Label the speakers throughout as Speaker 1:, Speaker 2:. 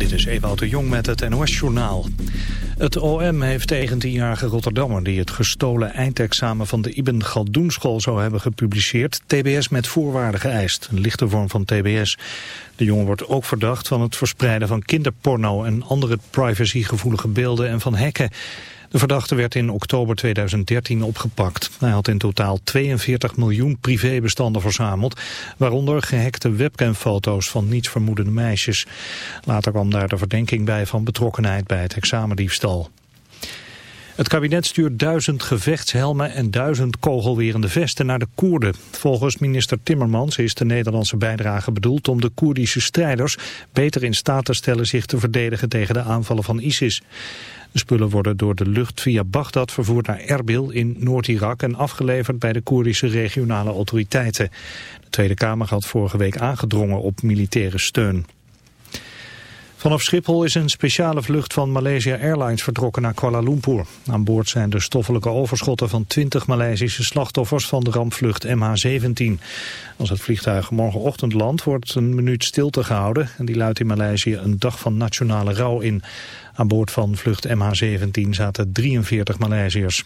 Speaker 1: Dit is Ewout de Jong met het NOS-journaal. Het OM heeft tegen tienjarige Rotterdammer die het gestolen eindexamen van de Ibn Galdoenschool zou hebben gepubliceerd, TBS met voorwaarden geëist, een lichte vorm van TBS. De jongen wordt ook verdacht van het verspreiden van kinderporno en andere privacygevoelige beelden en van hacken. De verdachte werd in oktober 2013 opgepakt. Hij had in totaal 42 miljoen privébestanden verzameld, waaronder gehackte webcamfoto's van nietsvermoedende meisjes. Later kwam daar de verdenking bij van betrokkenheid bij het examendiefstal. Het kabinet stuurt duizend gevechtshelmen en duizend kogelwerende vesten naar de Koerden. Volgens minister Timmermans is de Nederlandse bijdrage bedoeld om de Koerdische strijders beter in staat te stellen zich te verdedigen tegen de aanvallen van ISIS. De spullen worden door de lucht via Bagdad vervoerd naar Erbil in Noord-Irak en afgeleverd bij de Koerdische regionale autoriteiten. De Tweede Kamer had vorige week aangedrongen op militaire steun. Vanaf Schiphol is een speciale vlucht van Malaysia Airlines vertrokken naar Kuala Lumpur. Aan boord zijn de stoffelijke overschotten van 20 Maleisische slachtoffers van de rampvlucht MH17. Als het vliegtuig morgenochtend landt wordt een minuut stilte gehouden en die luidt in Maleisië een dag van nationale rouw in. Aan boord van vlucht MH17 zaten 43 Maleisiërs.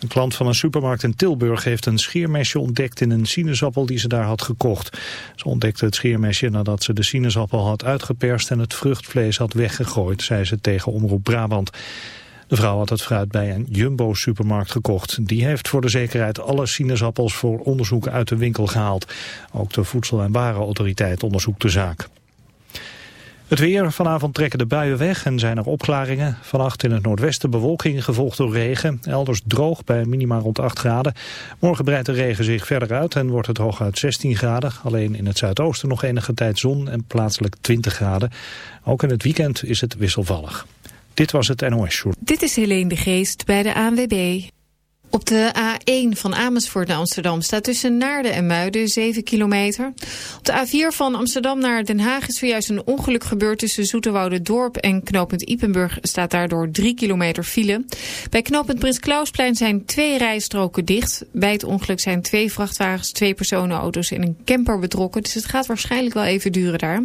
Speaker 1: Een klant van een supermarkt in Tilburg heeft een scheermesje ontdekt in een sinaasappel die ze daar had gekocht. Ze ontdekte het scheermesje nadat ze de sinaasappel had uitgeperst en het vruchtvlees had weggegooid, zei ze tegen Omroep Brabant. De vrouw had het fruit bij een Jumbo-supermarkt gekocht. Die heeft voor de zekerheid alle sinaasappels voor onderzoek uit de winkel gehaald. Ook de Voedsel- en Warenautoriteit onderzoekt de zaak. Het weer. Vanavond trekken de buien weg en zijn er opklaringen. Vannacht in het noordwesten bewolking gevolgd door regen. Elders droog bij minima rond 8 graden. Morgen breidt de regen zich verder uit en wordt het hooguit 16 graden. Alleen in het zuidoosten nog enige tijd zon en plaatselijk 20 graden. Ook in het weekend is het wisselvallig. Dit was het NOS Show.
Speaker 2: Dit is Helene de Geest bij de ANWB. Op de A1 van Amersfoort naar Amsterdam staat tussen Naarden en Muiden 7 kilometer. Op de A4 van Amsterdam naar Den Haag is zojuist een ongeluk gebeurd tussen Zoeterwoude Dorp en knooppunt Ipenburg staat daardoor 3 kilometer file. Bij knooppunt Prins Klausplein zijn twee rijstroken dicht. Bij het ongeluk zijn twee vrachtwagens, twee personenauto's en een camper betrokken. Dus het gaat waarschijnlijk wel even duren daar.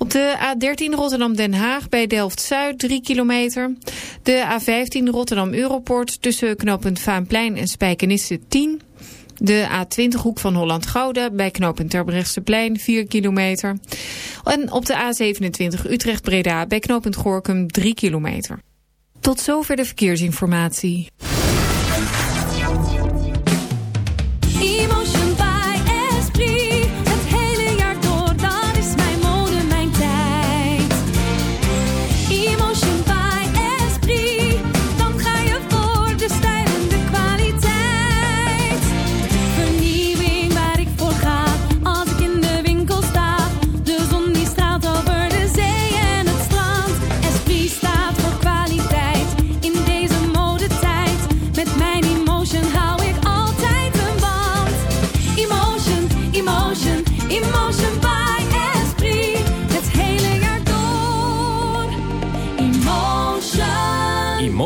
Speaker 2: Op de A13 Rotterdam-Den Haag bij Delft-Zuid 3 kilometer. De A15 Rotterdam-Europort tussen knooppunt Vaanplein en Spijkenisse 10 de A20 hoek van Holland-Gouda bij knooppunt Terbrechtseplein 4 kilometer. En op de A27 Utrecht-Breda bij knooppunt Gorkum 3 kilometer. Tot zover de verkeersinformatie.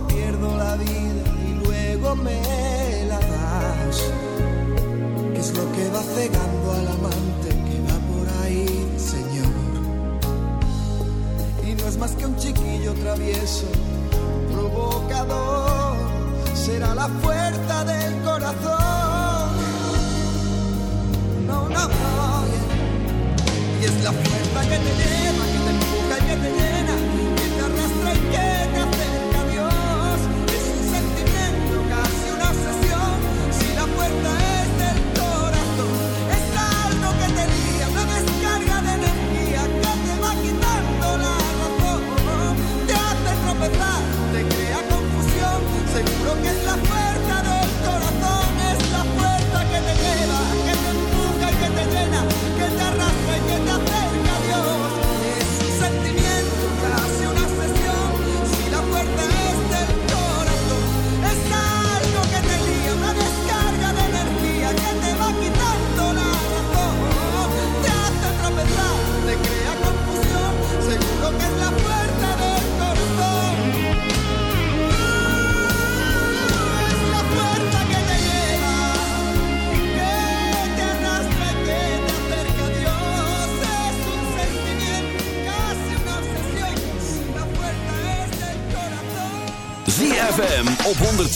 Speaker 3: pierdo la vida y luego me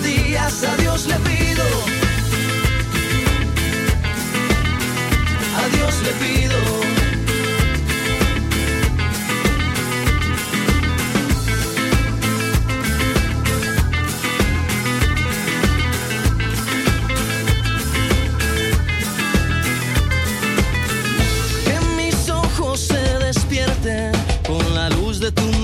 Speaker 4: días a Dios le pido. A Dios le pido. Que mis ojos se despierten con la luz de tu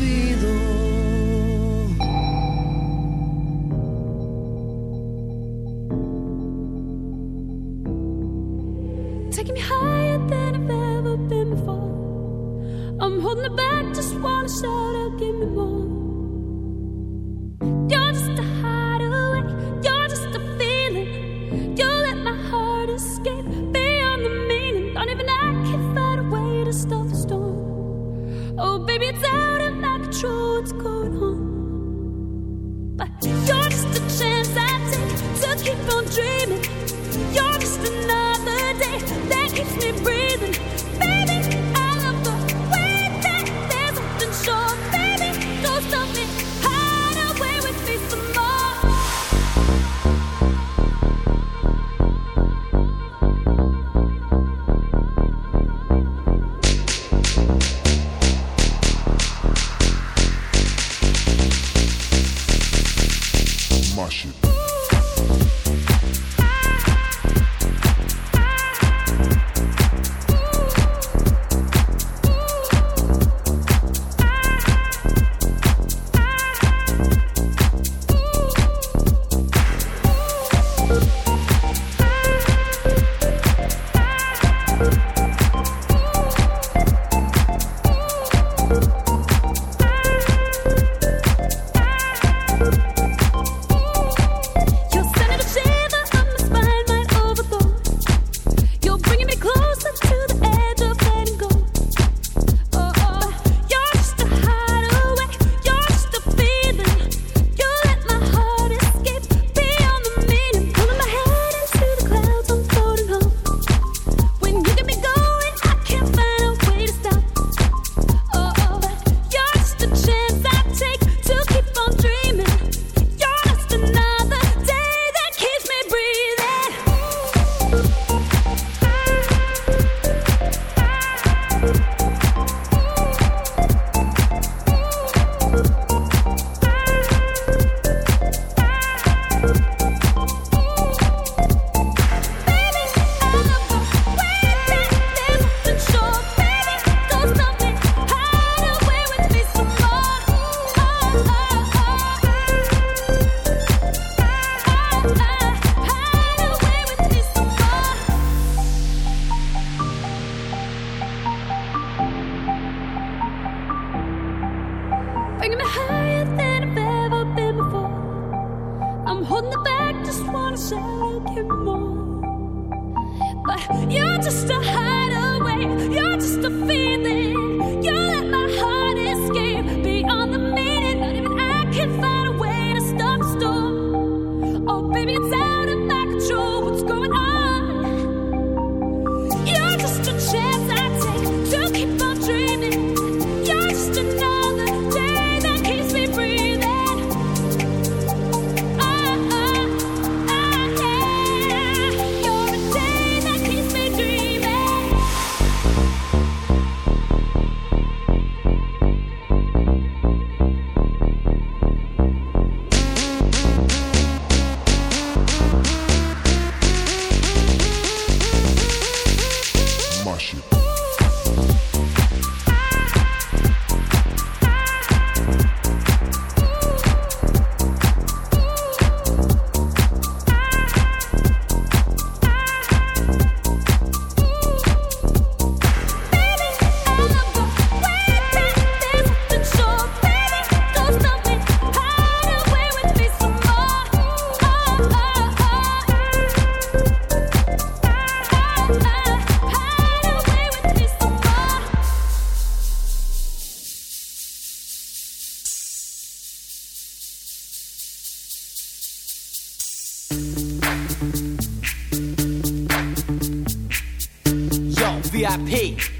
Speaker 4: pido.
Speaker 5: VIP.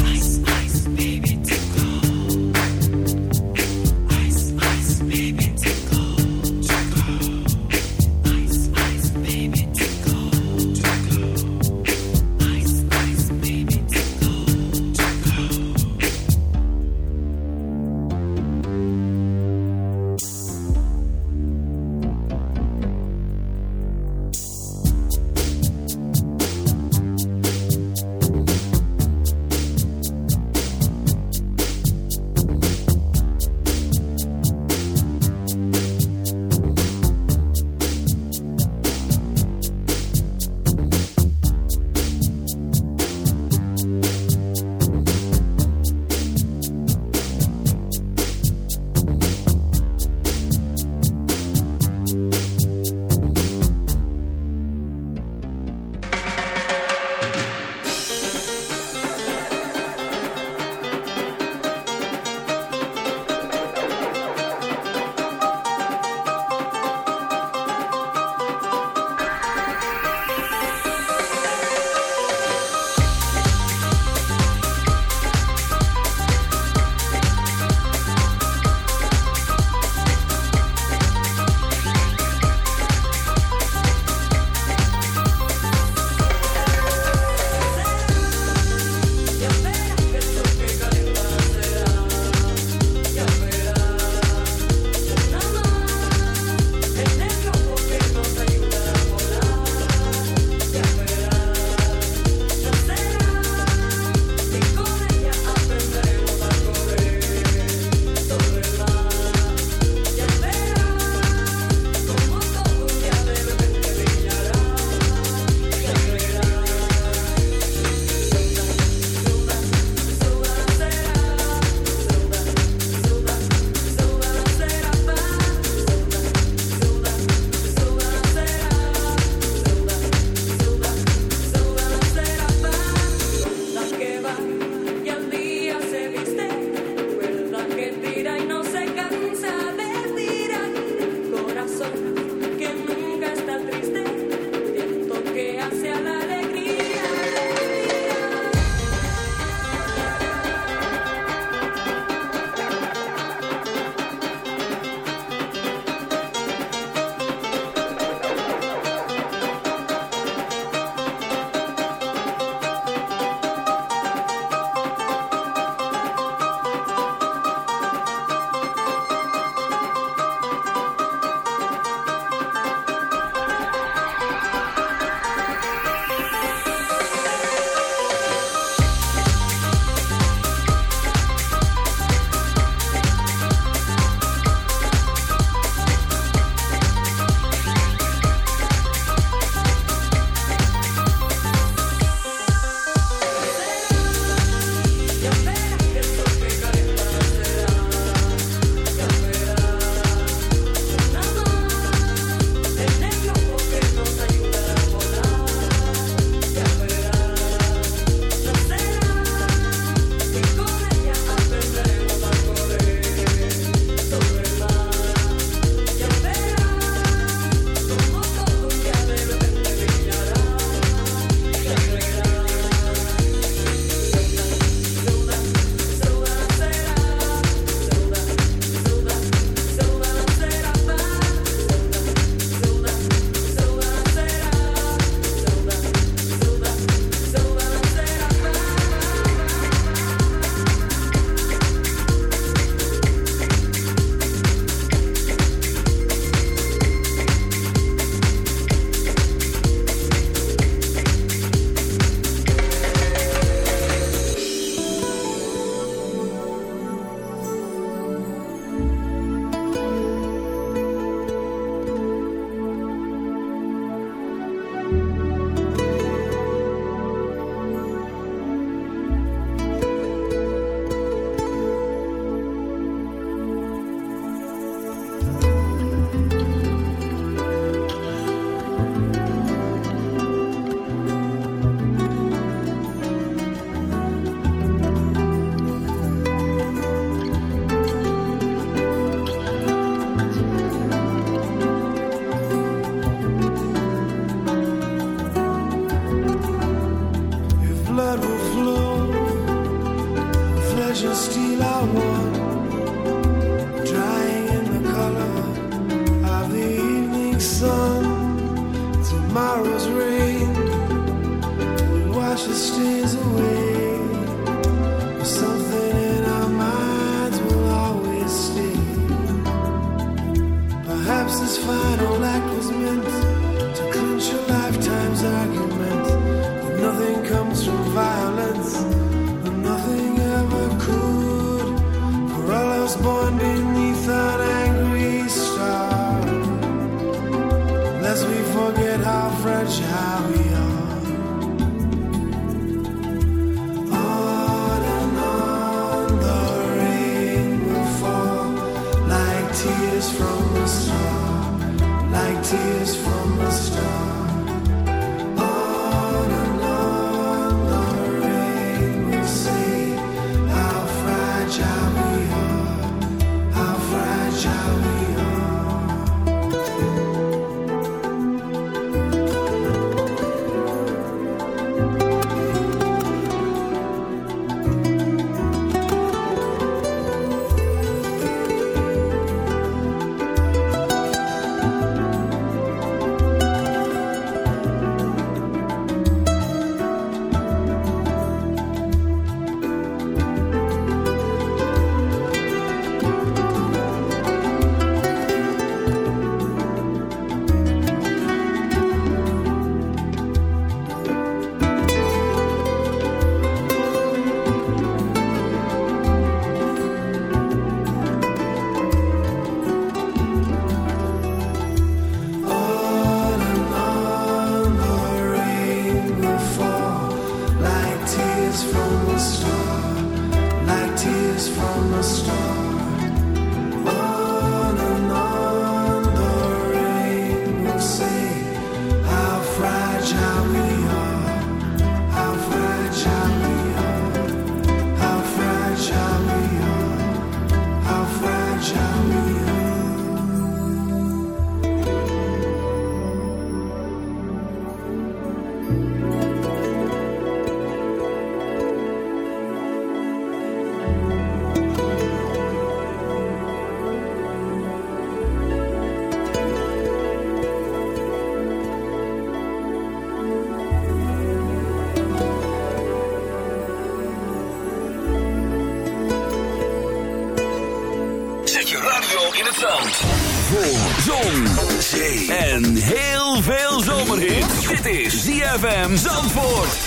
Speaker 6: en heel veel zomerhit. Dit is ZFM Zandvoort.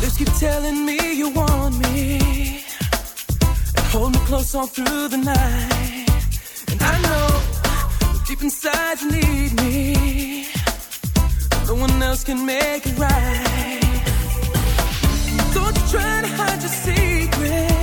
Speaker 7: Lips keep telling me you want me. And hold me close on through the night inside you need me. No one else can make it right. Don't you try to hide your secret.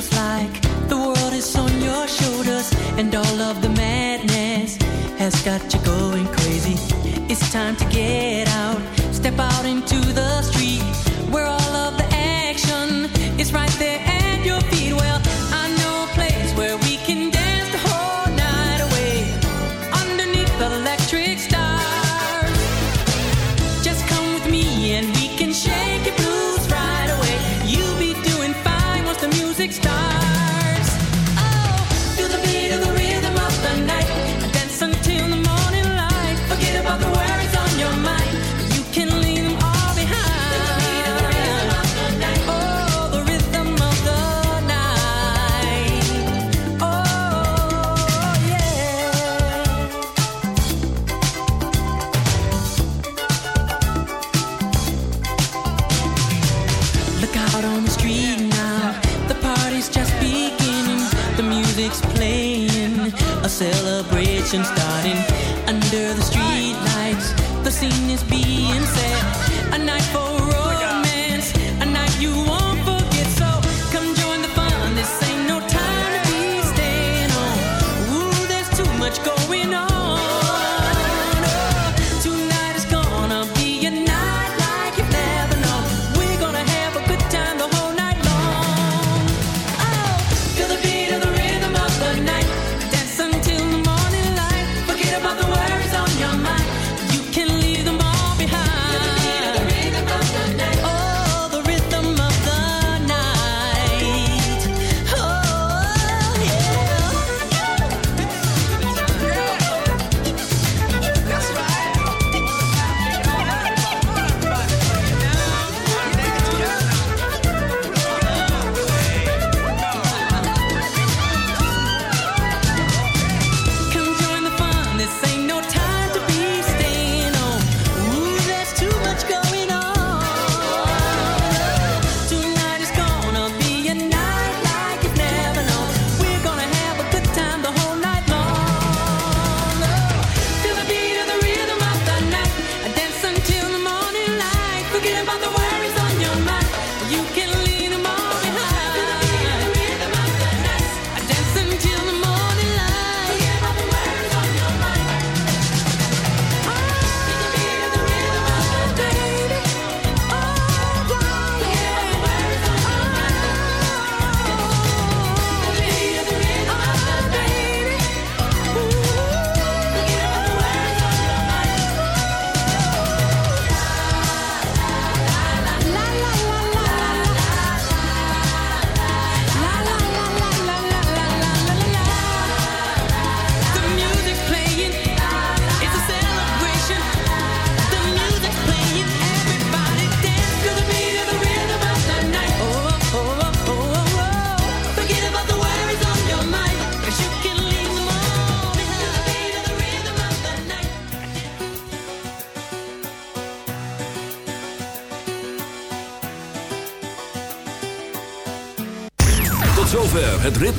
Speaker 7: feels like the world is on your shoulders and all of the madness has got you going crazy. It's time to get
Speaker 6: patience